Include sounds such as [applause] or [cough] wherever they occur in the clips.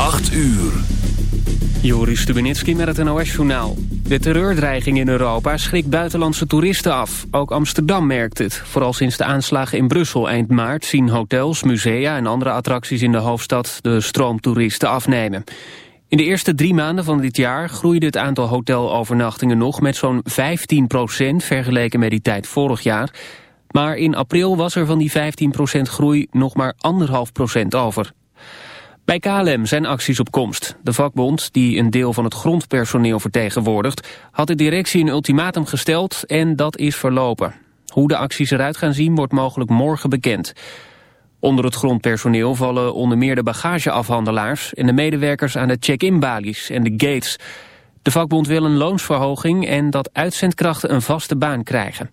8 uur. Joris Stubenitski met het NOS-journaal. De terreurdreiging in Europa schrikt buitenlandse toeristen af. Ook Amsterdam merkt het. Vooral sinds de aanslagen in Brussel eind maart... zien hotels, musea en andere attracties in de hoofdstad... de stroomtoeristen afnemen. In de eerste drie maanden van dit jaar groeide het aantal hotelovernachtingen nog... met zo'n 15% vergeleken met die tijd vorig jaar. Maar in april was er van die 15% groei nog maar anderhalf procent over. Bij KLM zijn acties op komst. De vakbond, die een deel van het grondpersoneel vertegenwoordigt... had de directie een ultimatum gesteld en dat is verlopen. Hoe de acties eruit gaan zien wordt mogelijk morgen bekend. Onder het grondpersoneel vallen onder meer de bagageafhandelaars... en de medewerkers aan de check-in-balies en de gates. De vakbond wil een loonsverhoging en dat uitzendkrachten een vaste baan krijgen.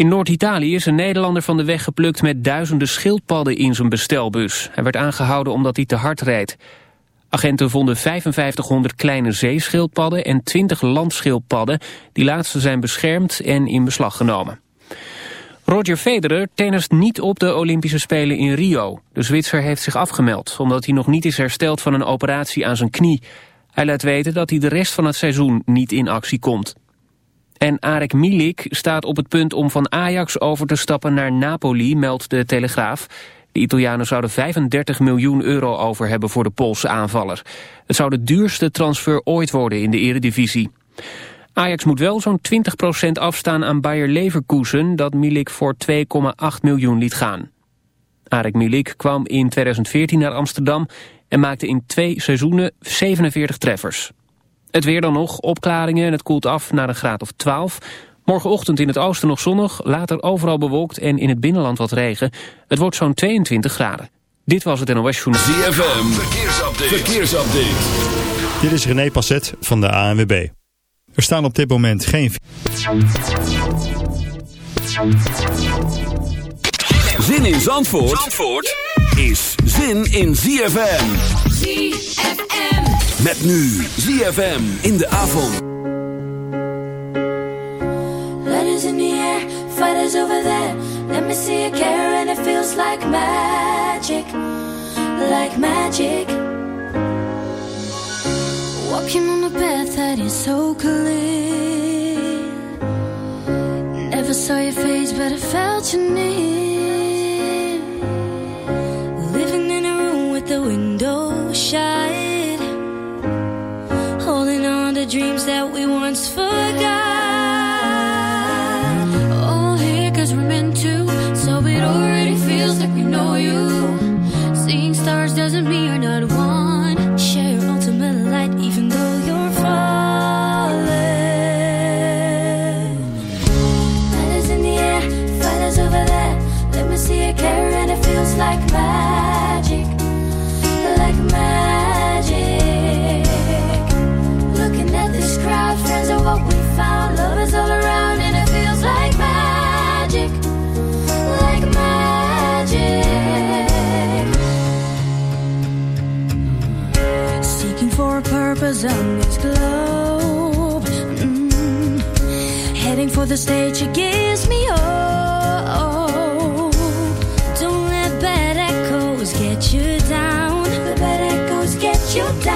In Noord-Italië is een Nederlander van de weg geplukt met duizenden schildpadden in zijn bestelbus. Hij werd aangehouden omdat hij te hard reed. Agenten vonden 5500 kleine zeeschildpadden en 20 landschildpadden. Die laatste zijn beschermd en in beslag genomen. Roger Federer tennist niet op de Olympische Spelen in Rio. De Zwitser heeft zich afgemeld omdat hij nog niet is hersteld van een operatie aan zijn knie. Hij laat weten dat hij de rest van het seizoen niet in actie komt. En Arek Milik staat op het punt om van Ajax over te stappen naar Napoli, meldt de Telegraaf. De Italianen zouden 35 miljoen euro over hebben voor de Poolse aanvaller. Het zou de duurste transfer ooit worden in de eredivisie. Ajax moet wel zo'n 20% afstaan aan Bayer Leverkusen... dat Milik voor 2,8 miljoen liet gaan. Arek Milik kwam in 2014 naar Amsterdam... en maakte in twee seizoenen 47 treffers. Het weer dan nog, opklaringen en het koelt af naar een graad of 12. Morgenochtend in het oosten nog zonnig, later overal bewolkt en in het binnenland wat regen. Het wordt zo'n 22 graden. Dit was het NOS Journal. ZFM, verkeersupdate. verkeersupdate. Dit is René Passet van de ANWB. Er staan op dit moment geen... Zin in Zandvoort, Zandvoort is zin in ZFM. ZFM. Met nu ZFM in de avond. Letters in the air, fighters over there. Let me see a care and it feels like magic. Like magic. Walking on a path that is so clear. Never saw your face, but I felt your near. Living in a room with the window shut. That we once forgot. Purpose on this globe. Mm. Heading for the stage, it gives me hope. Don't let bad echoes get you down. The bad echoes get you down.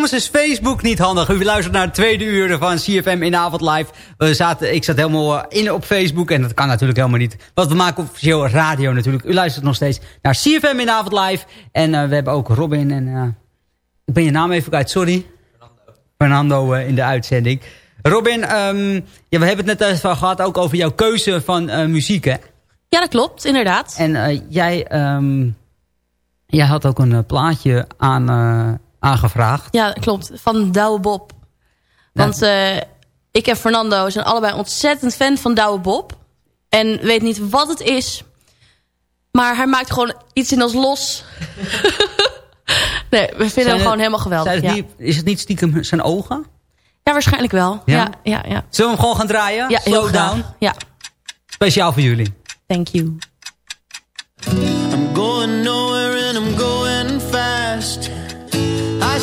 Soms is Facebook niet handig. U luistert naar het tweede uur van CFM in de avond live. We zaten, ik zat helemaal eh, in op Facebook en dat kan natuurlijk helemaal niet. Want we maken officieel radio natuurlijk. U luistert nog steeds naar CFM in de avond live. En uh, we hebben ook Robin en... Uh, ik ben je naam even kwijt, sorry. Fernando. Fernando uh, in de uitzending. Robin, um, ja, we hebben het net even gehad ook over jouw keuze van muziek, hè? Ja, dat klopt, inderdaad. En jij, um, jij had ook een plaatje aan aangevraagd. Ja, klopt. Van Douwe Bob. Want uh, ik en Fernando zijn allebei ontzettend fan van Douwe Bob. En weet niet wat het is. Maar hij maakt gewoon iets in ons los. [laughs] nee, we vinden zijn hem gewoon helemaal geweldig. Het ja. niet, is het niet stiekem zijn ogen? Ja, waarschijnlijk wel. Ja? Ja, ja, ja. Zullen we hem gewoon gaan draaien? Ja, Slow down. Ja. Speciaal voor jullie. Thank you. I'm going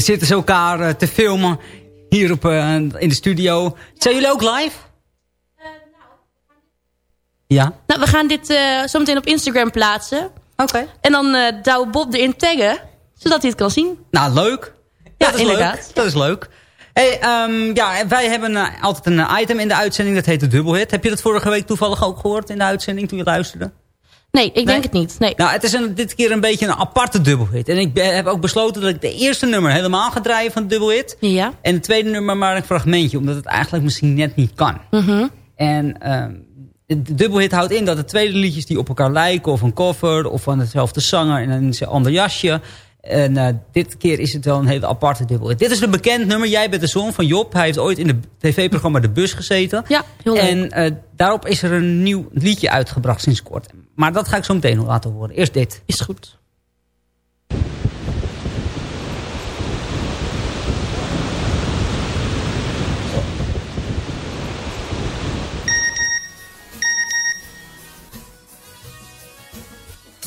er zitten ze elkaar eh, te filmen hier op, eh, in de studio. Zijn jullie ook live? Ja? Nou, we gaan dit uh, zometeen op Instagram plaatsen. Oké. En dan uh, Douwe Bob erin taggen, zodat hij het kan zien. Nou, leuk. Ja, dat is inderdaad. leuk. Dat is leuk. Hey, um, ja, wij hebben uh, altijd een item in de uitzending, dat heet de dubbelhit. Heb je dat vorige week toevallig ook gehoord in de uitzending toen je luisterde? Nee, ik denk het niet. Nee. Nou, het is een, dit keer een beetje een aparte dubbelhit. En ik heb ook besloten dat ik de eerste nummer helemaal ga draaien van de dubbelhit. Ja. En het tweede nummer maar een fragmentje, omdat het eigenlijk misschien net niet kan. Mm -hmm. En um, de dubbelhit houdt in dat de tweede liedjes die op elkaar lijken... of een cover of van hetzelfde zanger in een ander jasje... En uh, dit keer is het wel een hele aparte dubbelhit. Dit is een bekend nummer. Jij bent de zoon van Job. Hij heeft ooit in het tv-programma De Bus gezeten. Ja, heel leuk. En uh, daarop is er een nieuw liedje uitgebracht sinds kort. Maar dat ga ik zo meteen nog laten horen. Eerst dit. Is goed.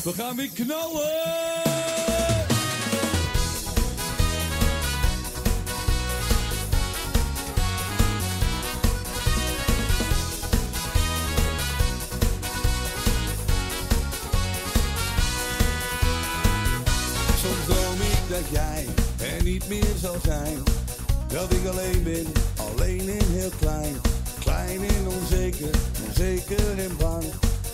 We gaan weer knallen! Dat jij en niet meer zal zijn. Dat ik alleen ben, alleen en heel klein. Klein en onzeker, onzeker en bang.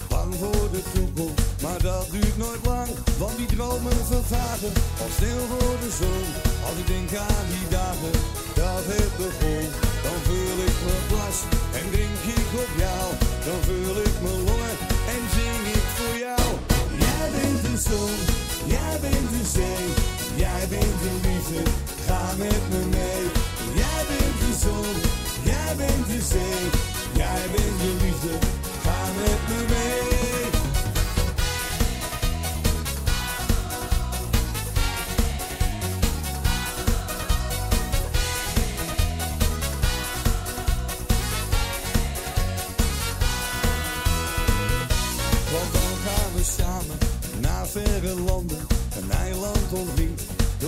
Bang voor de toekomst, maar dat duurt nooit lang. Want die dromen vervagen, al stil voor de zon. Als ik denk aan die dagen, dat het begon. Dan vul ik mijn glas en drink ik op jou. Dan vul ik mijn longen en zing ik voor jou. Jij bent de zon, jij bent de zee. Jij bent de liefde, ga met me mee. Jij bent de zon, jij bent de zee. Jij bent de liefde, ga met me mee. Want dan gaan we samen naar verre landen. Een eiland omringd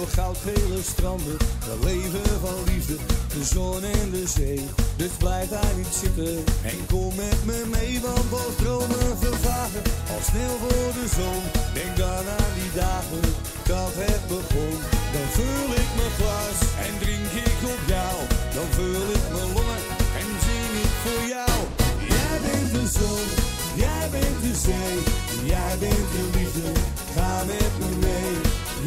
door goudgele stranden. We leven van liefde, de zon en de zee. Dus blijf daar niet zitten en kom met me mee. Want als dromen vervagen, al snel voor de zon. Denk dan aan die dagen dat het begon. Dan vul ik mijn glas en drink ik op jou. Dan vul ik mijn longen en zing ik voor jou. Jij bent de zon, jij bent de zee, jij bent de liefde, ga met me mee.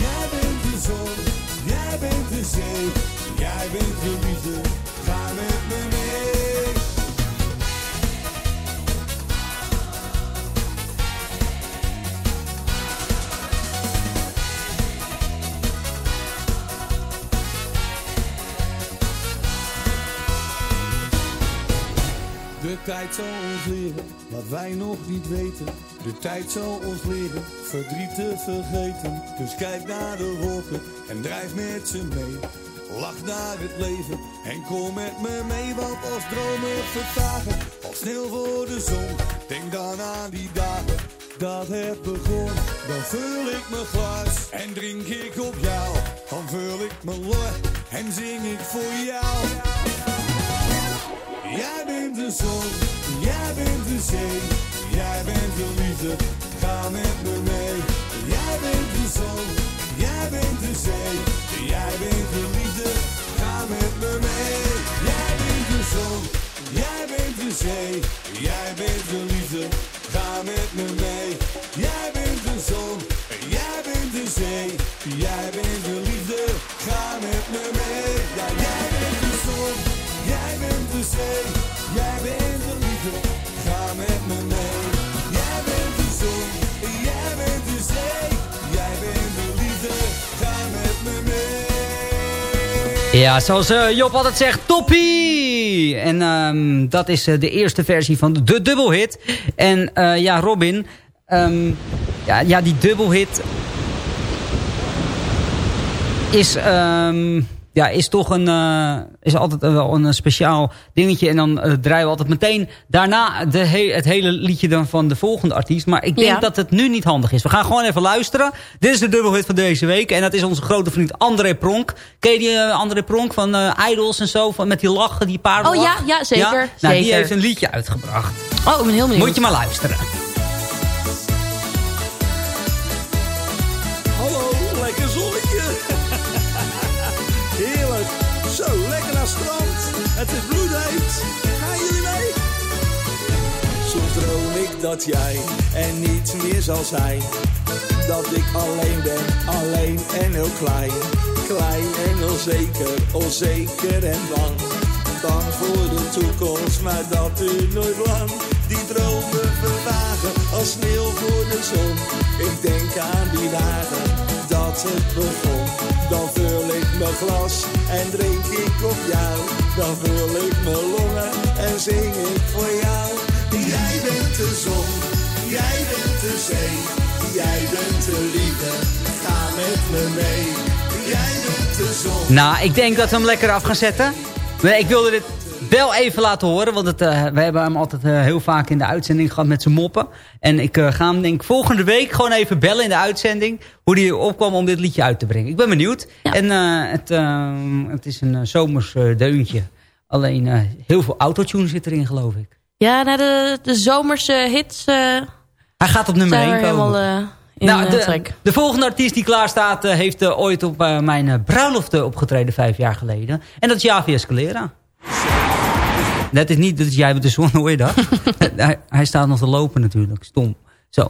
Jij bent jij bent de zee, jij bent de liefde, ga met me mee. Tijd zal ons leren wat wij nog niet weten. De tijd zal ons leren verdriet te vergeten. Dus kijk naar de wolken en drijf met ze mee. Lach naar het leven en kom met me mee. Want als dromen vervagen, al sneeuw voor de zon. Denk dan aan die dagen dat het begon. Dan vul ik mijn glas en drink ik op jou. Dan vul ik mijn longen en zing ik voor jou. Jij bent de zon, jij bent de zee, jij bent de liefde, ga met me mee. Jij bent de zon, jij bent de zee, jij bent de liefde, ga met me mee. Jij bent de zon, jij bent de zee, jij bent de liefde, ga met me mee. Jij bent de zon, jij bent de zee, jij bent de liefde, ga met me mee. Ja, jij bent de liefde, ga met me mee. Jij bent de zon, jij bent de zee, jij bent de liefde, ga met me mee. Ja, zoals eh, Job altijd zegt, toppie! En ehm, dat is eh, de eerste versie van de dubbelhit. En eh, ja, Robin, ehm, ja, ja, die dubbelhit is, ehm, ja, is toch een, is altijd wel een speciaal dingetje. En dan eh, draaien we altijd meteen daarna de he het hele liedje dan van de volgende artiest. Maar ik denk Ja. dat het nu niet handig is. We gaan gewoon even luisteren. Dit is de dubbelhit van deze week. En dat is onze grote vriend André Pronk. Ken je die eh, André Pronk van eh, Idols en zo? Van, met die lachen, die paardenlach? Oh ja, ja, zeker, Nou, die zeker. heeft een liedje uitgebracht. Oh, ik ben heel benieuwd. Moet je maar luisteren. Dat jij er niet meer zal zijn. Dat ik alleen ben, alleen en heel klein. Klein en onzeker, onzeker en bang. Bang voor de toekomst, maar dat duurt nooit lang. Die dromen vervagen als sneeuw voor de zon. Ik denk aan die dagen dat het begon. Dan vul ik mijn glas en drink ik op jou. Dan vul ik mijn longen en zing ik voor jou. De zon, jij bent de zee. Jij bent de liefde, ga met me mee. Jij bent de zon. Nou, ik denk dat we hem lekker af gaan zetten. Maar ik wilde dit wel even laten horen. Want het, eh, we hebben hem altijd eh, heel vaak in de uitzending gehad met zijn moppen. En ik eh, ga hem denk ik volgende week gewoon even bellen in de uitzending. Hoe hij opkwam om dit liedje uit te brengen. Ik ben benieuwd. Ja. En eh, het, eh, het is een zomers deuntje. Alleen eh, heel veel autotune zit erin geloof ik. Ja, nou, de, de zomerse hits eh, Hij gaat op nummer zijn 1 weer komen. helemaal, eh, in nou, eh, de, de volgende artiest die klaar staat... heeft ooit op mijn eh, bruiloft opgetreden vijf jaar geleden. En dat is Javi Escalera. Dat is niet, dat is jij met de zon, [laughs] hoor je dat? [laughs] hij, hij staat nog te lopen natuurlijk, stom. Zo. [laughs]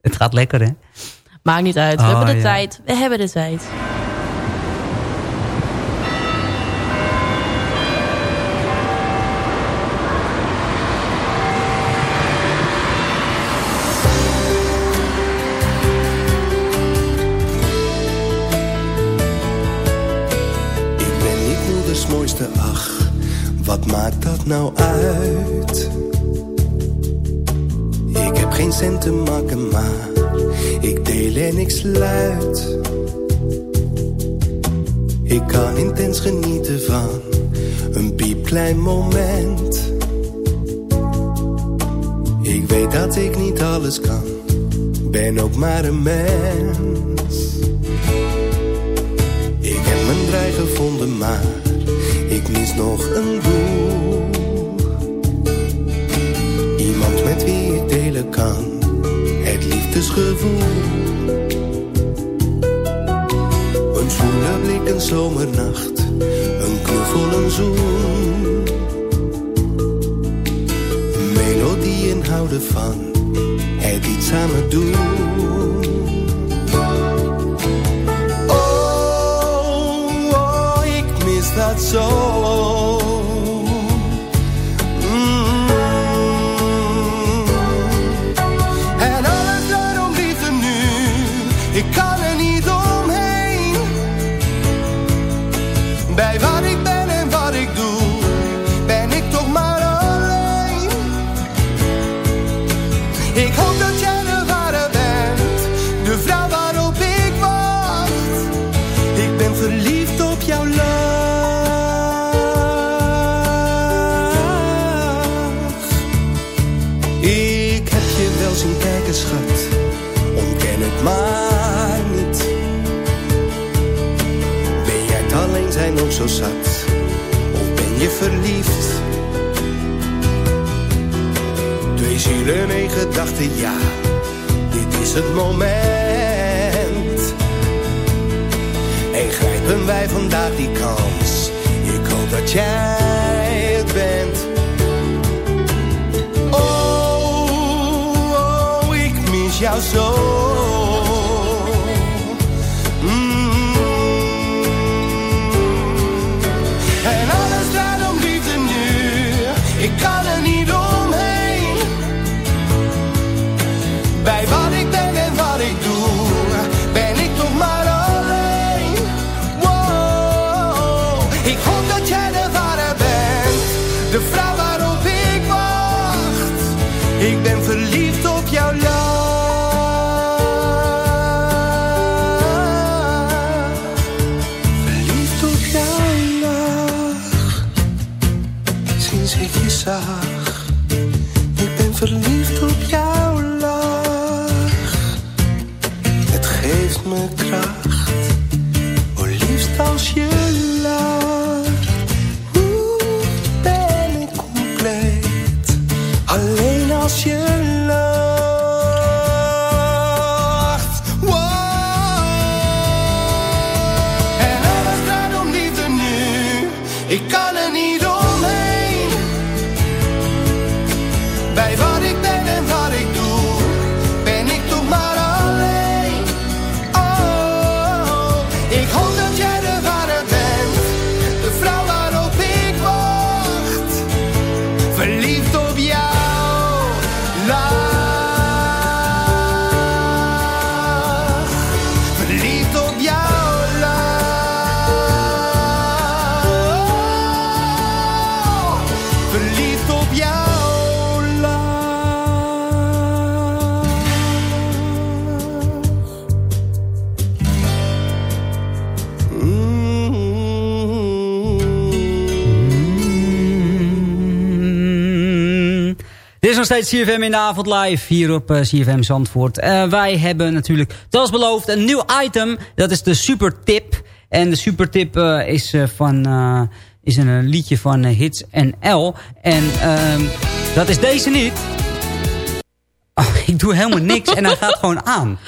Het gaat lekker, hè? Maakt niet uit. We Oh, hebben de ja. tijd. We hebben de tijd. Wat maakt dat nou uit? Ik heb geen cent te makken, maar ik deel en ik sluit. Ik kan intens genieten van een piepklein moment. Ik weet dat ik niet alles kan, ben ook maar een mens. Ik heb mijn draai gevonden, maar ik mis nog een doel. Liefdesgevoel. Een zwoele blik, een zomernacht, een knuffel, een zoen. Melodieën houden van het iets samen doen. Oh, oh, ik mis dat zo. Ja. Dit is het moment. En grijpen wij vandaag die kans. Ik hoop dat jij het bent. Oh, oh, ik mis jou zo. Liefst als je steeds CFM in de avond live hier op eh, CFM Zandvoort. Eh, wij hebben natuurlijk, zoals beloofd, een nieuw item. Dat is de supertip. En de supertip uh, is, van, is een liedje van Hits NL. En ehm, dat is deze niet. Oh, [laughs] ik doe helemaal niks en hij gaat gewoon aan.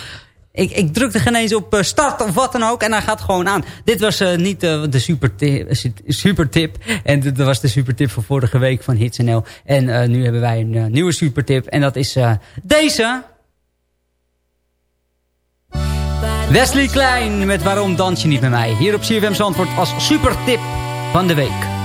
Ik, ik drukte geen eens op eh, start of wat dan ook. En hij gaat gewoon aan. Dit was eh, niet eh, de super tip. En dit was de super tip van vorige week van HitsNL. En nu hebben wij een nieuwe super tip. En dat is deze. Wesley Klein met Waarom dans je niet met mij? Hier op CFM Zandvoort als super tip van de week.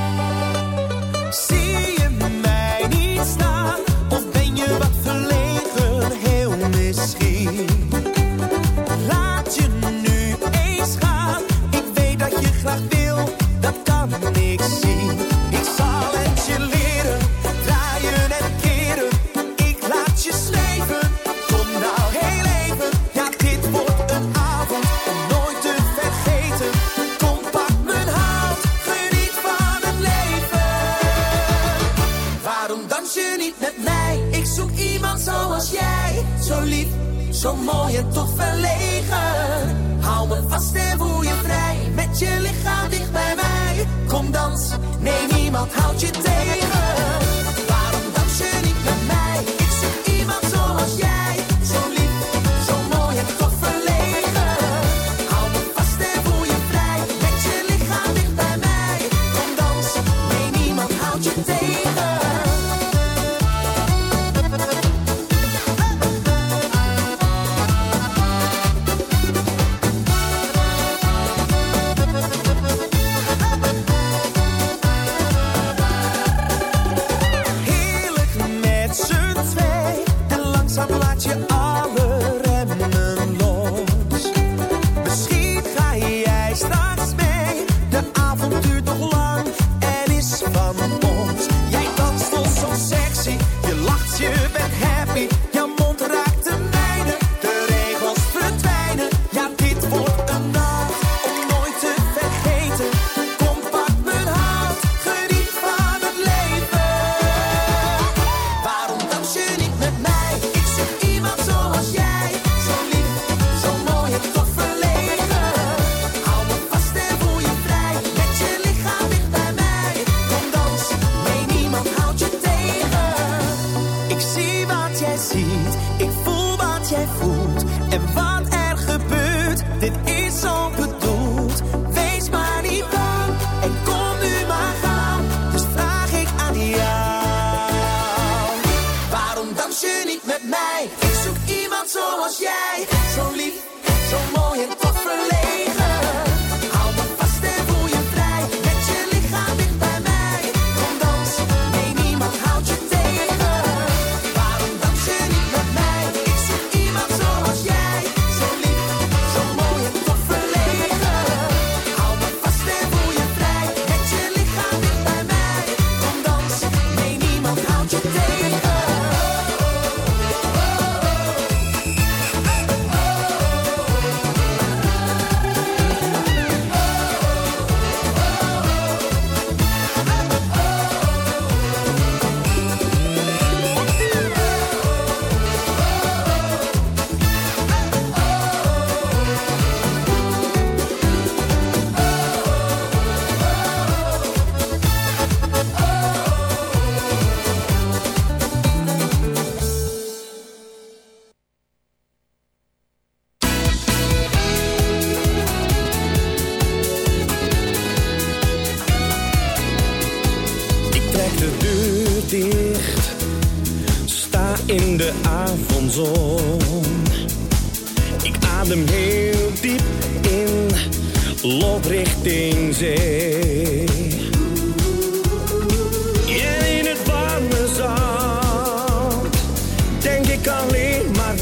kan alleen maar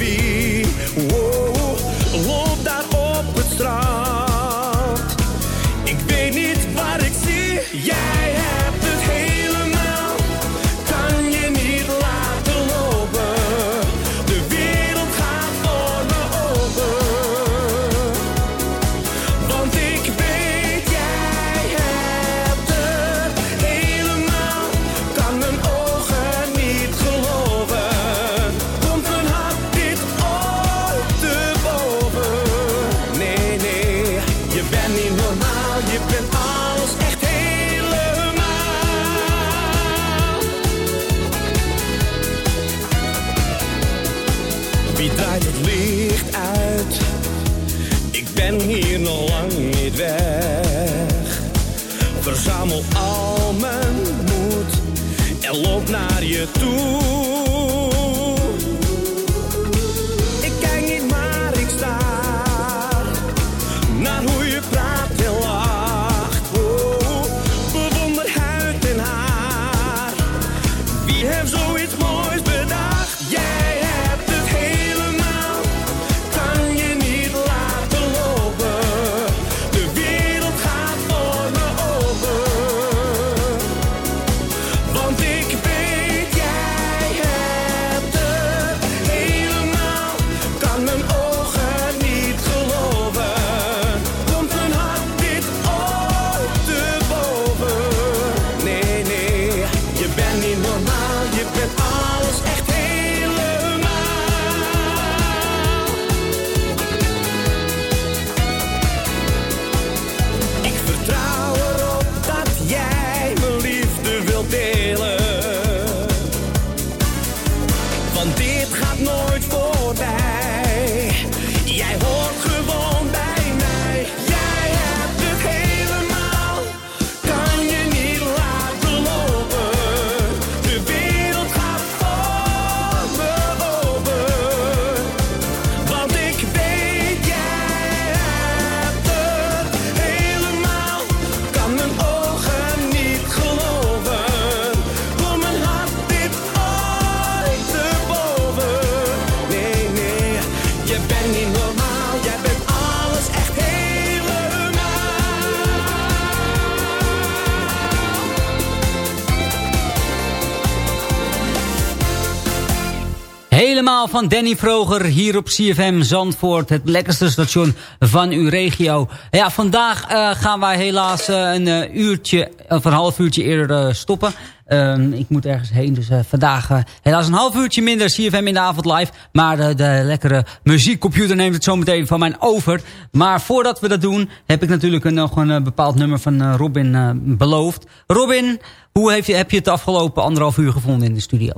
van Danny Vroger hier op CFM Zandvoort. Het lekkerste station van uw regio. Ja, vandaag eh, gaan wij helaas eh, een eh, uurtje, of een half uurtje eerder stoppen. Ehm, ik moet ergens heen, dus vandaag helaas een half uurtje minder CFM in de avond live. Maar de lekkere muziekcomputer neemt het zo meteen van mij over. Maar voordat we dat doen, heb ik natuurlijk nog een bepaald nummer van Robin beloofd. Robin, hoe heb je, heb je het afgelopen anderhalf uur gevonden in de studio?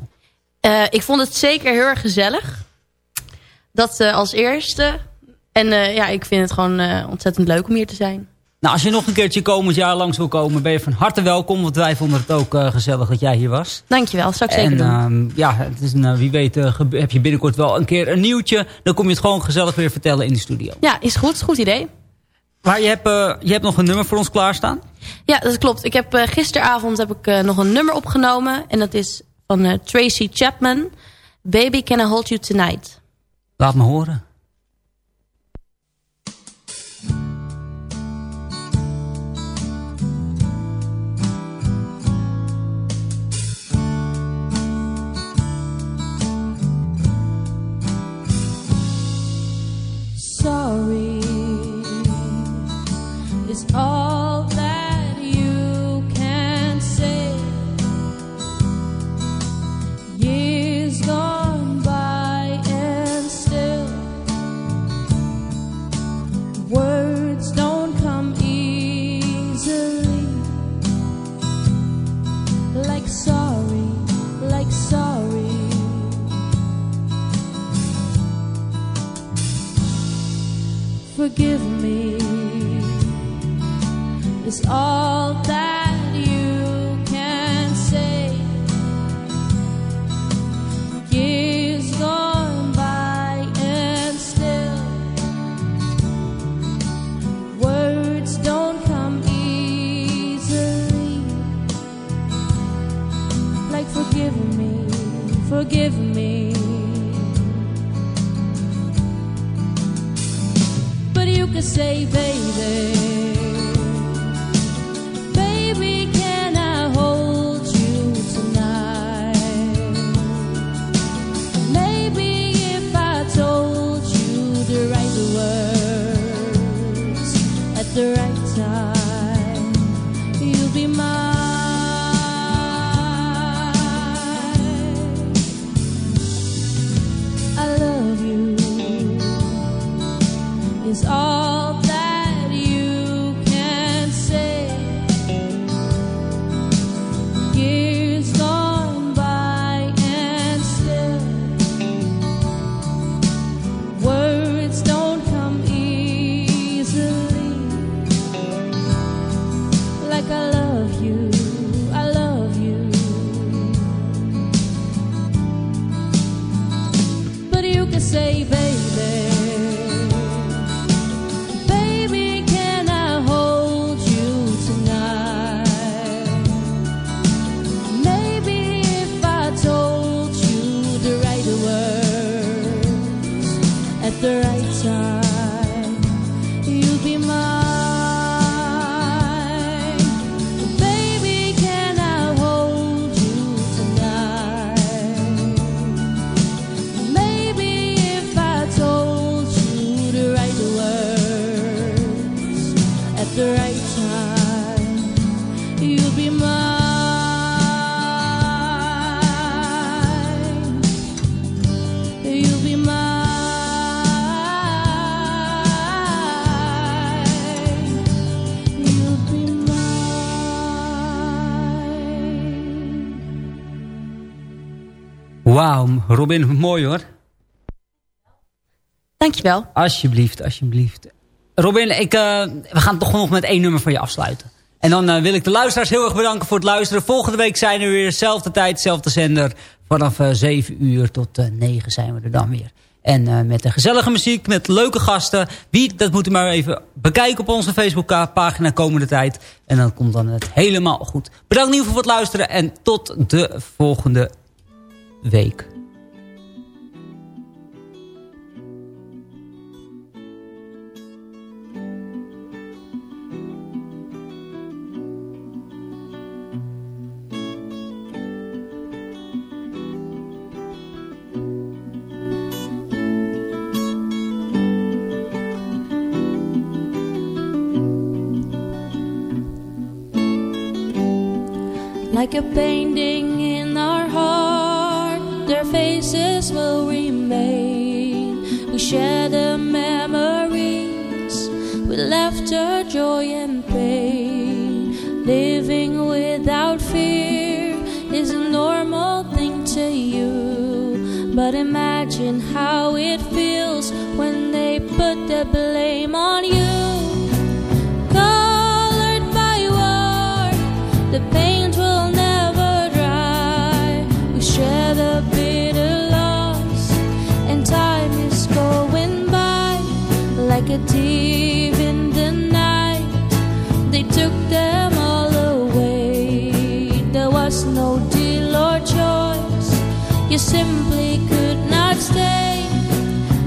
Eh, ik vond het zeker heel erg gezellig. Dat eh, als eerste. En eh, ja, ik vind het gewoon ontzettend leuk om hier te zijn. Nou, als je nog een keertje komend jaar langs wil komen, ben je van harte welkom. Want wij vonden het ook gezellig dat jij hier was. Dankjewel, zou ik zeker en doen. ehm, ja, het is een, wie weet heb je binnenkort wel een keer een nieuwtje. Dan kom je het gewoon gezellig weer vertellen in de studio. Ja, is goed. Goed idee. Maar je hebt, je hebt nog een nummer voor ons klaarstaan? Ja, dat klopt. Ik heb, gisteravond heb ik nog een nummer opgenomen. En dat is van eh, Tracy Chapman. Baby, can I hold you tonight? Laat me horen. Forgive me is all that you can say. Years gone by and still words don't come easily. Like forgive me, forgive me. Say, Robin, mooi hoor. Dankjewel. Alsjeblieft, alsjeblieft. Robin, ik, eh, we gaan toch nog met één nummer van je afsluiten. En dan eh, wil ik de luisteraars heel erg bedanken voor het luisteren. Volgende week zijn we weer dezelfde tijd, dezelfde zender. Vanaf eh 7 uur tot eh 9 zijn we er dan weer. En met een gezellige muziek, met leuke gasten. Wie, dat moet u maar even bekijken op onze Facebookpagina komende tijd. En dan komt dan het helemaal goed. Bedankt in ieder geval voor het luisteren. En tot de volgende week. Like a painting in our heart, their faces will remain. We share the memories with laughter, joy, and pain. Living without fear is a normal thing to you. But imagine how it simply could not stay.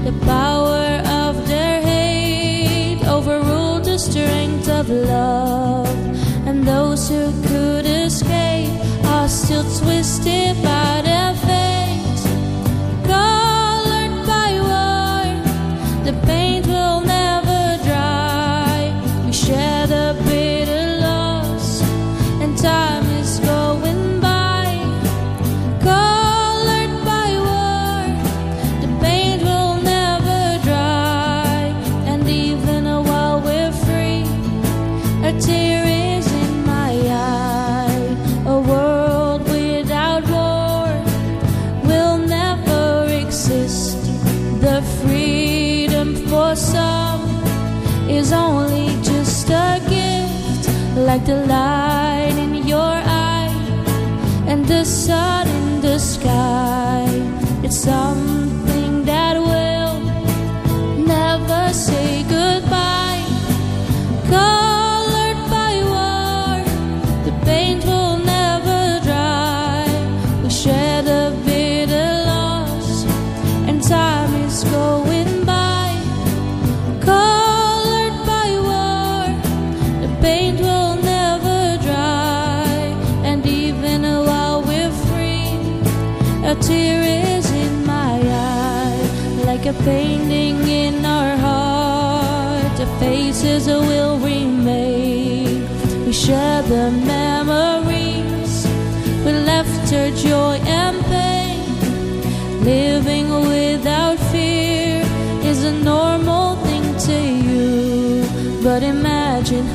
The power of their hate overruled the strength of love. And those who could escape are still twisted like the light in your eye and the sun in the sky. It's something painting in our heart. The faces will remain. We share the memories with laughter, joy, and pain. Living without fear is a normal thing to you. But imagine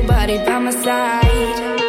nobody by my side.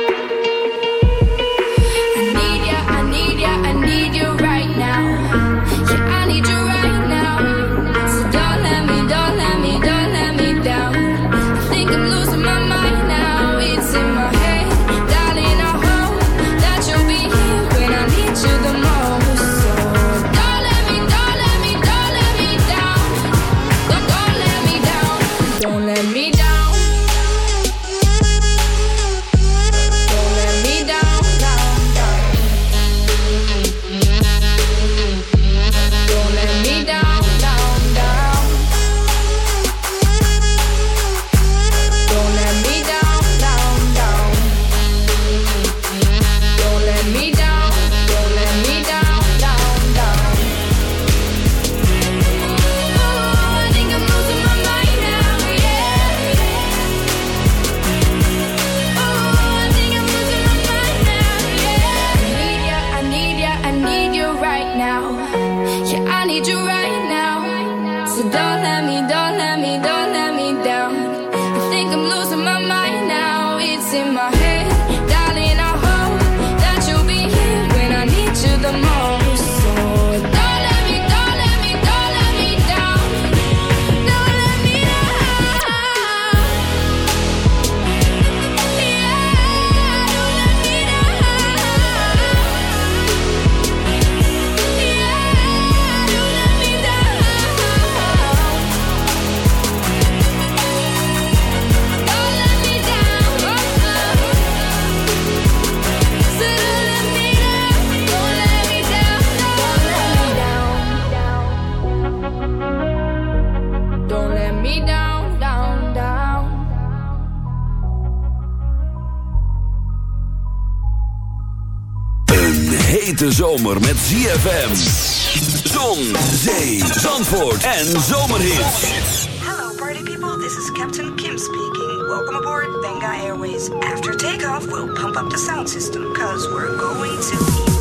hete zomer met ZFM. Zon, zee, zandvoort en zomerhit. Hello party people, this is Captain Kim speaking. Welcome aboard Benga Airways. After takeoff, we'll pump up the sound system, cause we're going to...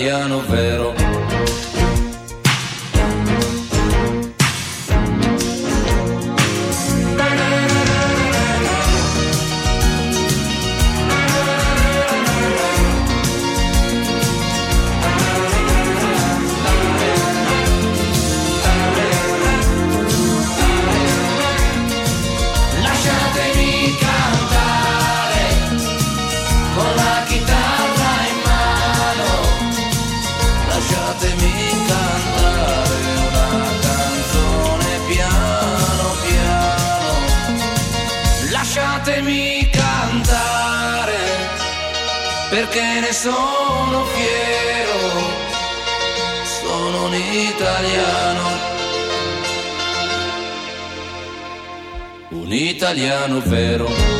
italiano vero. italiano vero.